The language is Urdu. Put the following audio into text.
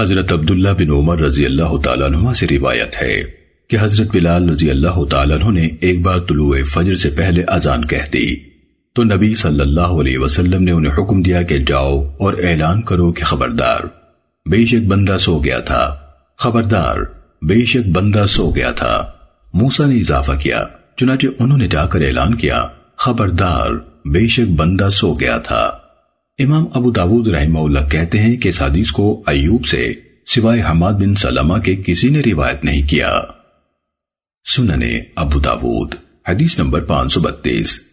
حضرت عبداللہ بن عمر رضی اللہ تعالیٰ عنہ سے روایت ہے کہ حضرت بلال رضی اللہ تعالیٰ عنہ نے ایک بار طلوع فجر سے پہلے اذان کہہ دی۔ تو نبی صلی اللہ علیہ وسلم نے انہیں حکم دیا کہ جاؤ اور اعلان کرو کہ خبردار، بے شک بندہ سو گیا تھا۔ خبردار، بے شک بندہ سو گیا تھا۔ موسیٰ نے اضافہ کیا، چنانچہ انہوں نے جا کر اعلان کیا، خبردار، بے شک بندہ سو گیا تھا۔ امام ابو داود رحمہ اللہ کہتے ہیں کہ اس حدیث کو ایوب سے سوائے حماد بن سلمہ کے کسی نے روایت نہیں کیا۔ سننے ابو داود، حدیث نمبر پانچ سو بتیس۔